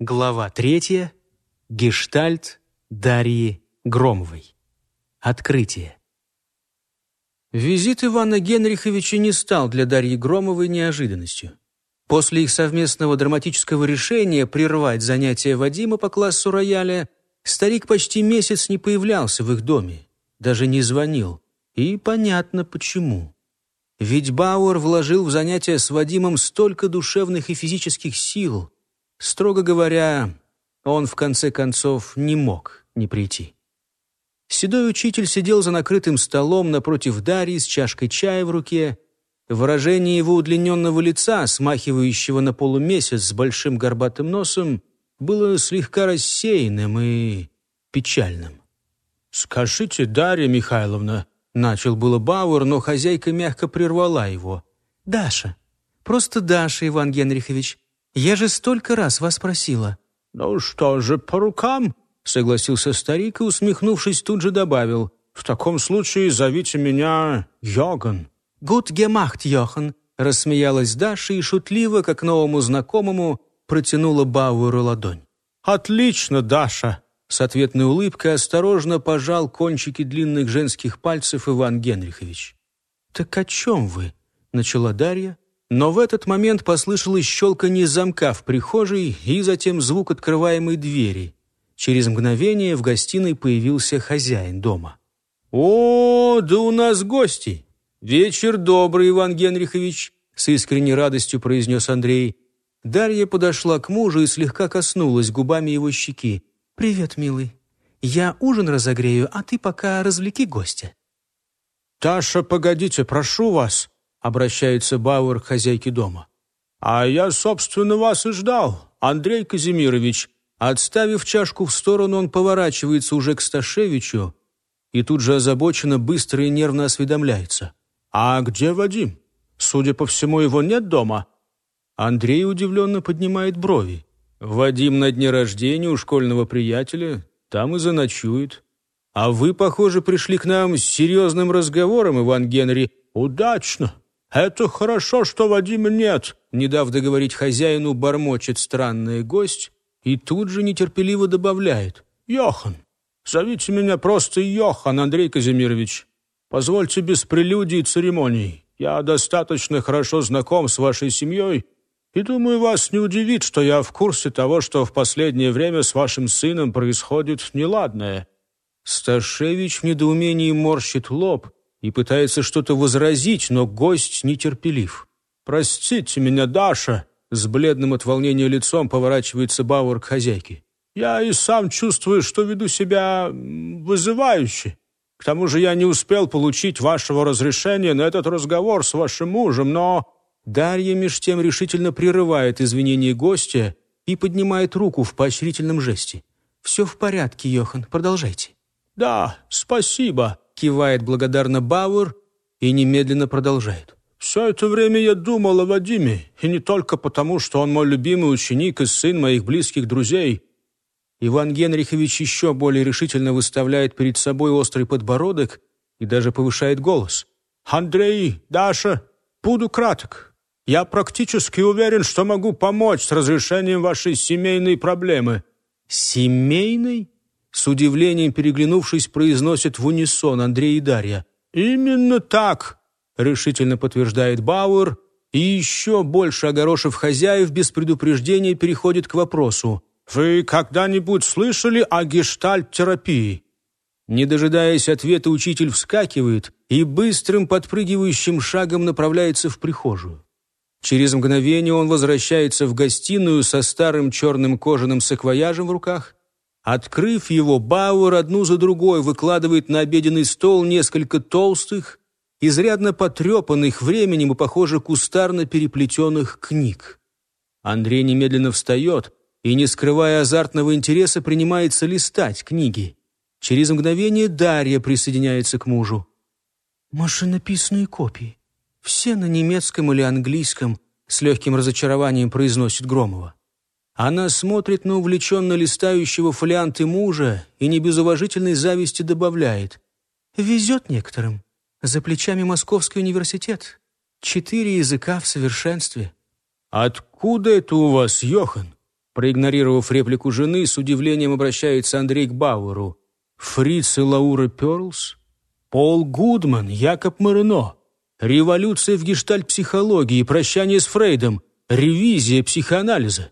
Глава третья. Гештальт Дарьи Громовой. Открытие. Визит Ивана Генриховича не стал для Дарьи Громовой неожиданностью. После их совместного драматического решения прервать занятия Вадима по классу рояля, старик почти месяц не появлялся в их доме, даже не звонил. И понятно почему. Ведь Бауэр вложил в занятия с Вадимом столько душевных и физических сил – Строго говоря, он в конце концов не мог не прийти. Седой учитель сидел за накрытым столом напротив Дарьи с чашкой чая в руке. Выражение его удлиненного лица, смахивающего на полумесяц с большим горбатым носом, было слегка рассеянным и печальным. «Скажите, Дарья Михайловна», — начал было Бауэр, но хозяйка мягко прервала его. «Даша. Просто Даша, Иван Генрихович. Я же столько раз вас просила». «Ну что же, по рукам?» — согласился старик и, усмехнувшись, тут же добавил. «В таком случае зовите меня Йоган». «Гуд гемахт, Йохан», — рассмеялась Даша и шутливо, как новому знакомому, протянула Бауэру ладонь. «Отлично, Даша!» С ответной улыбкой осторожно пожал кончики длинных женских пальцев Иван Генрихович. «Так о чем вы?» — начала Дарья, но в этот момент послышалось щелканье замка в прихожей и затем звук открываемой двери. Через мгновение в гостиной появился хозяин дома. «О, да у нас гости! Вечер добрый, Иван Генрихович!» с искренней радостью произнес Андрей. Дарья подошла к мужу и слегка коснулась губами его щеки. «Привет, милый. Я ужин разогрею, а ты пока развлеки гостя». «Таша, погодите, прошу вас!» Обращается Бауэр к хозяйке дома. «А я, собственно, вас и ждал, Андрей Казимирович». Отставив чашку в сторону, он поворачивается уже к Сташевичу и тут же озабоченно, быстро и нервно осведомляется. «А где Вадим? Судя по всему, его нет дома?» Андрей удивленно поднимает брови. «Вадим на дне рождения у школьного приятеля, там и заночует. А вы, похоже, пришли к нам с серьезным разговором, Иван Генри. Удачно!» «Это хорошо, что Вадима нет», — не дав договорить хозяину, бормочет странный гость и тут же нетерпеливо добавляет. «Йохан, зовите меня просто Йохан, Андрей Казимирович. Позвольте без прелюдий и церемоний. Я достаточно хорошо знаком с вашей семьей и думаю, вас не удивит, что я в курсе того, что в последнее время с вашим сыном происходит неладное». Сташевич в недоумении морщит лоб — и пытается что-то возразить, но гость нетерпелив. «Простите меня, Даша!» С бледным от волнения лицом поворачивается Бауэр к хозяйке. «Я и сам чувствую, что веду себя вызывающе. К тому же я не успел получить вашего разрешения на этот разговор с вашим мужем, но...» Дарья меж тем решительно прерывает извинения гостя и поднимает руку в поощрительном жесте. «Все в порядке, Йохан, продолжайте». «Да, спасибо», кивает благодарно Бауэр и немедленно продолжает. «Все это время я думал о Вадиме, и не только потому, что он мой любимый ученик и сын моих близких друзей». Иван Генрихович еще более решительно выставляет перед собой острый подбородок и даже повышает голос. «Андрей, Даша, буду краток. Я практически уверен, что могу помочь с разрешением вашей семейной проблемы». «Семейной?» С удивлением переглянувшись, произносят в унисон Андрей и Дарья. «Именно так!» — решительно подтверждает Бауэр, и еще больше огорошив хозяев, без предупреждения переходит к вопросу. «Вы когда-нибудь слышали о гештальт-терапии?» Не дожидаясь ответа, учитель вскакивает и быстрым подпрыгивающим шагом направляется в прихожую. Через мгновение он возвращается в гостиную со старым черным кожаным саквояжем в руках, Открыв его, Бауэр одну за другой выкладывает на обеденный стол несколько толстых, изрядно потрепанных временем и, похоже, кустарно переплетенных книг. Андрей немедленно встает и, не скрывая азартного интереса, принимается листать книги. Через мгновение Дарья присоединяется к мужу. «Машинописные копии. Все на немецком или английском», — с легким разочарованием произносит Громова. Она смотрит на увлеченно листающего фолианты мужа и не без уважительной зависти добавляет. «Везет некоторым. За плечами Московский университет. Четыре языка в совершенстве». «Откуда это у вас, Йохан? Проигнорировав реплику жены, с удивлением обращается Андрей к Бауэру. Фриц и Лаура Перлс? Пол Гудман, Якоб Марено. Революция в гештальт-психологии, прощание с Фрейдом, ревизия психоанализа.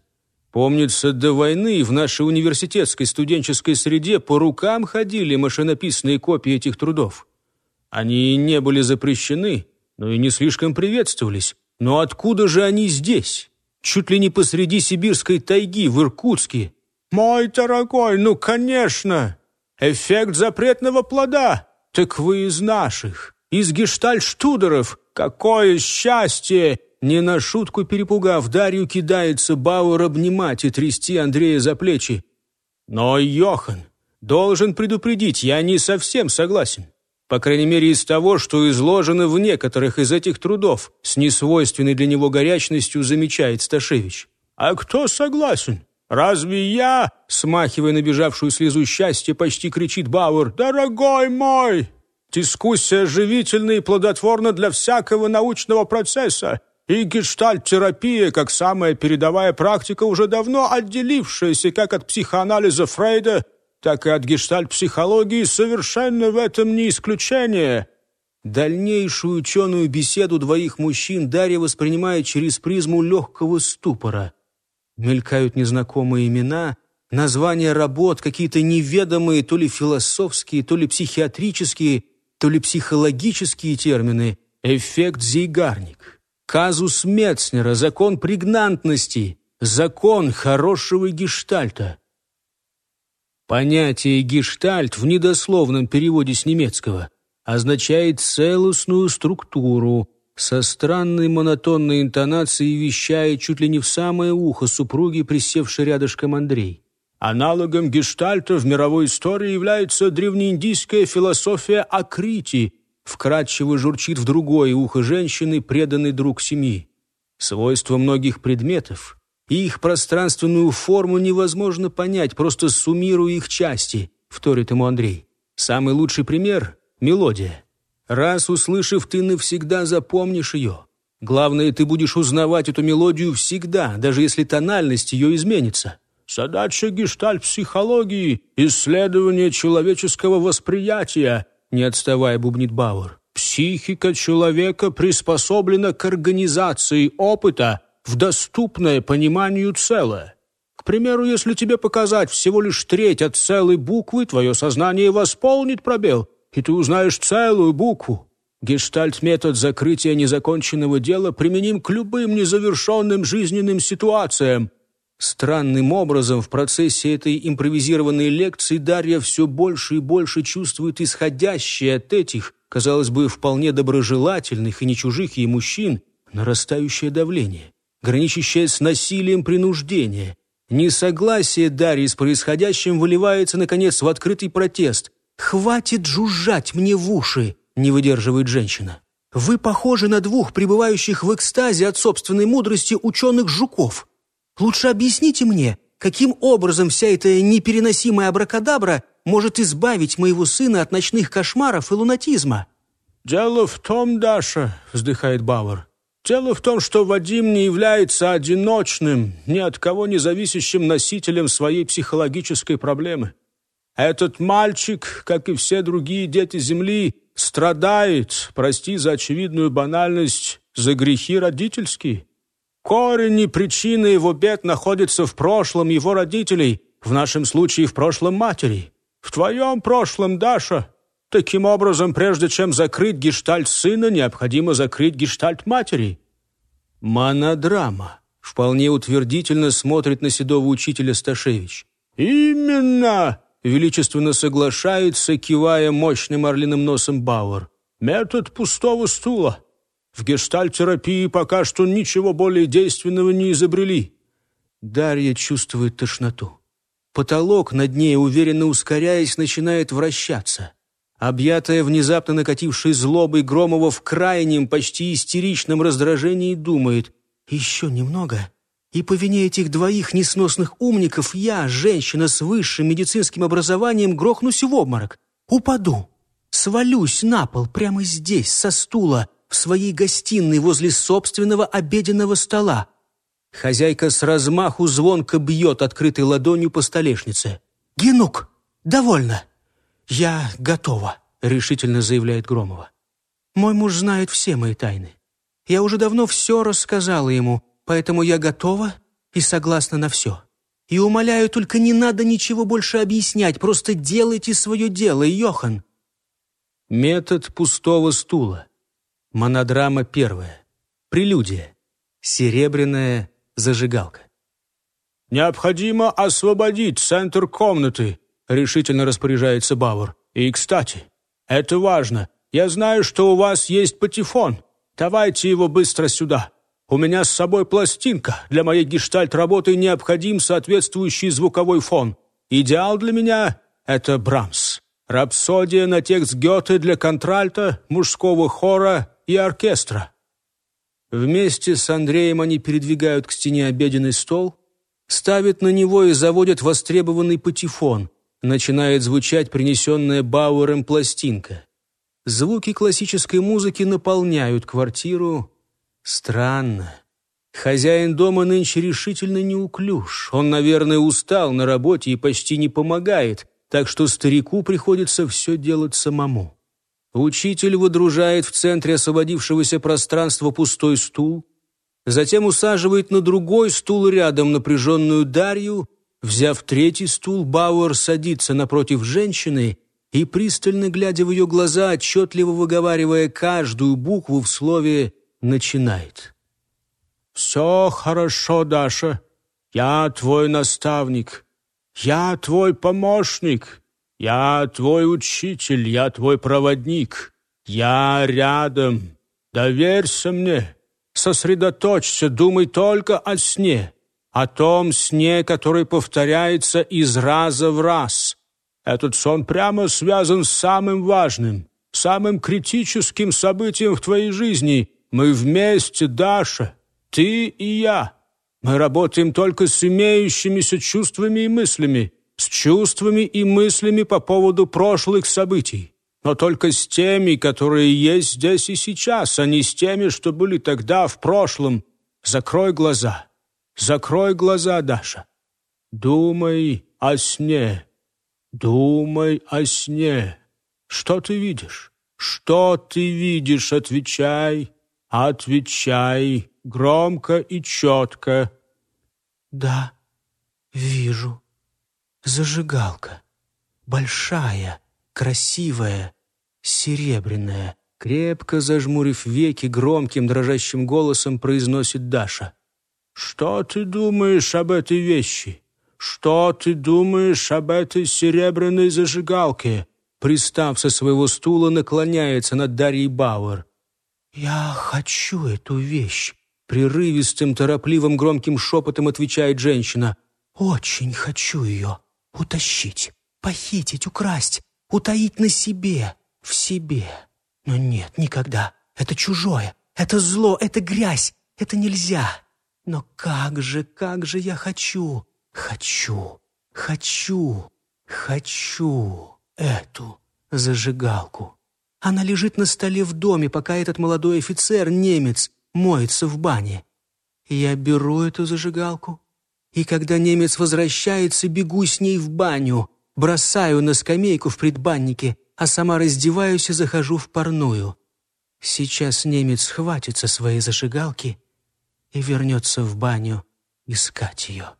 Помнится, до войны в нашей университетской студенческой среде по рукам ходили машинописные копии этих трудов. Они не были запрещены, но и не слишком приветствовались. Но откуда же они здесь? Чуть ли не посреди сибирской тайги, в Иркутске. «Мой дорогой, ну, конечно! Эффект запретного плода! Так вы из наших, из гештальштудеров! Какое счастье! Не на шутку перепугав, Дарью кидается Бауэр обнимать и трясти Андрея за плечи. Но Йохан должен предупредить, я не совсем согласен. По крайней мере, из того, что изложено в некоторых из этих трудов, с несвойственной для него горячностью замечает Сташевич. «А кто согласен? Разве я?» Смахивая набежавшую слезу счастья, почти кричит Бауэр. «Дорогой мой! Дискуссия живительна и плодотворна для всякого научного процесса. И гештальт-терапия, как самая передовая практика, уже давно отделившаяся как от психоанализа Фрейда, так и от гештальт-психологии, совершенно в этом не исключение. Дальнейшую ученую беседу двоих мужчин Дарья воспринимает через призму легкого ступора. Мелькают незнакомые имена, названия работ, какие-то неведомые то ли философские, то ли психиатрические, то ли психологические термины. Эффект Зейгарник. Казус Мецнера, закон прегнантности, закон хорошего гештальта. Понятие «гештальт» в недословном переводе с немецкого означает целостную структуру, со странной монотонной интонацией вещает чуть ли не в самое ухо супруги, присевшей рядышком Андрей. Аналогом гештальта в мировой истории является древнеиндийская философия Акрити – вкрадчиво журчит в другое ухо женщины, преданный друг семьи. Свойства многих предметов и их пространственную форму невозможно понять, просто суммируя их части, вторит ему Андрей. Самый лучший пример — мелодия. Раз услышав, ты навсегда запомнишь ее. Главное, ты будешь узнавать эту мелодию всегда, даже если тональность ее изменится. Задача гештальт-психологии — исследование человеческого восприятия, не отставая бубнит Бауэр. Психика человека приспособлена к организации опыта в доступное пониманию целое. К примеру, если тебе показать всего лишь треть от целой буквы, твое сознание восполнит пробел, и ты узнаешь целую букву. Гештальт-метод закрытия незаконченного дела применим к любым незавершенным жизненным ситуациям – Странным образом в процессе этой импровизированной лекции Дарья все больше и больше чувствует исходящее от этих, казалось бы, вполне доброжелательных и не чужих ей мужчин, нарастающее давление, граничащее с насилием принуждения. Несогласие Дарьи с происходящим выливается, наконец, в открытый протест. «Хватит жужжать мне в уши!» — не выдерживает женщина. «Вы похожи на двух пребывающих в экстазе от собственной мудрости ученых жуков». Лучше объясните мне, каким образом вся эта непереносимая абракадабра может избавить моего сына от ночных кошмаров и лунатизма?» «Дело в том, Даша», — вздыхает Бауэр, «дело в том, что Вадим не является одиночным, ни от кого не зависящим носителем своей психологической проблемы. Этот мальчик, как и все другие дети Земли, страдает, прости за очевидную банальность, за грехи родительские». Корень и причина его бед находятся в прошлом его родителей, в нашем случае в прошлом матери. В твоем прошлом, Даша. Таким образом, прежде чем закрыть гештальт сына, необходимо закрыть гештальт матери. Монодрама. Вполне утвердительно смотрит на седого учителя Сташевич. «Именно!» — величественно соглашается, кивая мощным орлиным носом Бауэр. «Метод пустого стула. В гештальтерапии пока что ничего более действенного не изобрели». Дарья чувствует тошноту. Потолок над ней, уверенно ускоряясь, начинает вращаться. Объятая внезапно накатившей злобой Громова в крайнем, почти истеричном раздражении, думает «Еще немного, и по вине этих двоих несносных умников я, женщина с высшим медицинским образованием, грохнусь в обморок, упаду, свалюсь на пол прямо здесь, со стула, в своей гостиной возле собственного обеденного стола. Хозяйка с размаху звонко бьет открытой ладонью по столешнице. «Генук, довольно!» «Я готова», — решительно заявляет Громова. «Мой муж знает все мои тайны. Я уже давно все рассказала ему, поэтому я готова и согласна на все. И умоляю, только не надо ничего больше объяснять, просто делайте свое дело, Йохан». Метод пустого стула. Монодрама первая. Прелюдия. Серебряная зажигалка. «Необходимо освободить центр комнаты», — решительно распоряжается Бауэр. «И, кстати, это важно. Я знаю, что у вас есть патефон. Давайте его быстро сюда. У меня с собой пластинка. Для моей гештальт-работы необходим соответствующий звуковой фон. Идеал для меня — это Брамс. Рапсодия на текст Гёте для контральта, мужского хора и оркестра. Вместе с Андреем они передвигают к стене обеденный стол, ставят на него и заводят востребованный патефон. Начинает звучать принесенная Бауэром пластинка. Звуки классической музыки наполняют квартиру. Странно. Хозяин дома нынче решительно неуклюж. Он, наверное, устал на работе и почти не помогает, так что старику приходится все делать самому. Учитель выдружает в центре освободившегося пространства пустой стул, затем усаживает на другой стул рядом напряженную Дарью, взяв третий стул, Бауэр садится напротив женщины и, пристально глядя в ее глаза, отчетливо выговаривая каждую букву в слове, начинает. «Все хорошо, Даша. Я твой наставник. Я твой помощник. Я твой учитель, я твой проводник. Я рядом. Доверься мне. Сосредоточься, думай только о сне. О том сне, который повторяется из раза в раз. Этот сон прямо связан с самым важным, самым критическим событием в твоей жизни. Мы вместе, Даша, ты и я. Мы работаем только с имеющимися чувствами и мыслями с чувствами и мыслями по поводу прошлых событий, но только с теми, которые есть здесь и сейчас, а не с теми, что были тогда в прошлом. Закрой глаза, закрой глаза, Даша. Думай о сне, думай о сне. Что ты видишь? Что ты видишь? Отвечай, отвечай, громко и четко. Да, вижу. Зажигалка. Большая, красивая, серебряная. Крепко зажмурив веки, громким дрожащим голосом произносит Даша. «Что ты думаешь об этой вещи? Что ты думаешь об этой серебряной зажигалке?» Пристав со своего стула, наклоняется над Дарьей Бауэр. «Я хочу эту вещь», — прерывистым, торопливым, громким шепотом отвечает женщина. «Очень хочу ее утащить, похитить, украсть, утаить на себе, в себе. Но нет, никогда. Это чужое, это зло, это грязь, это нельзя. Но как же, как же я хочу, хочу, хочу, хочу эту зажигалку. Она лежит на столе в доме, пока этот молодой офицер, немец, моется в бане. Я беру эту зажигалку, и когда немец возвращается, бегу с ней в баню, бросаю на скамейку в предбаннике, а сама раздеваюсь и захожу в парную. Сейчас немец схватится своей зажигалки и вернется в баню искать ее.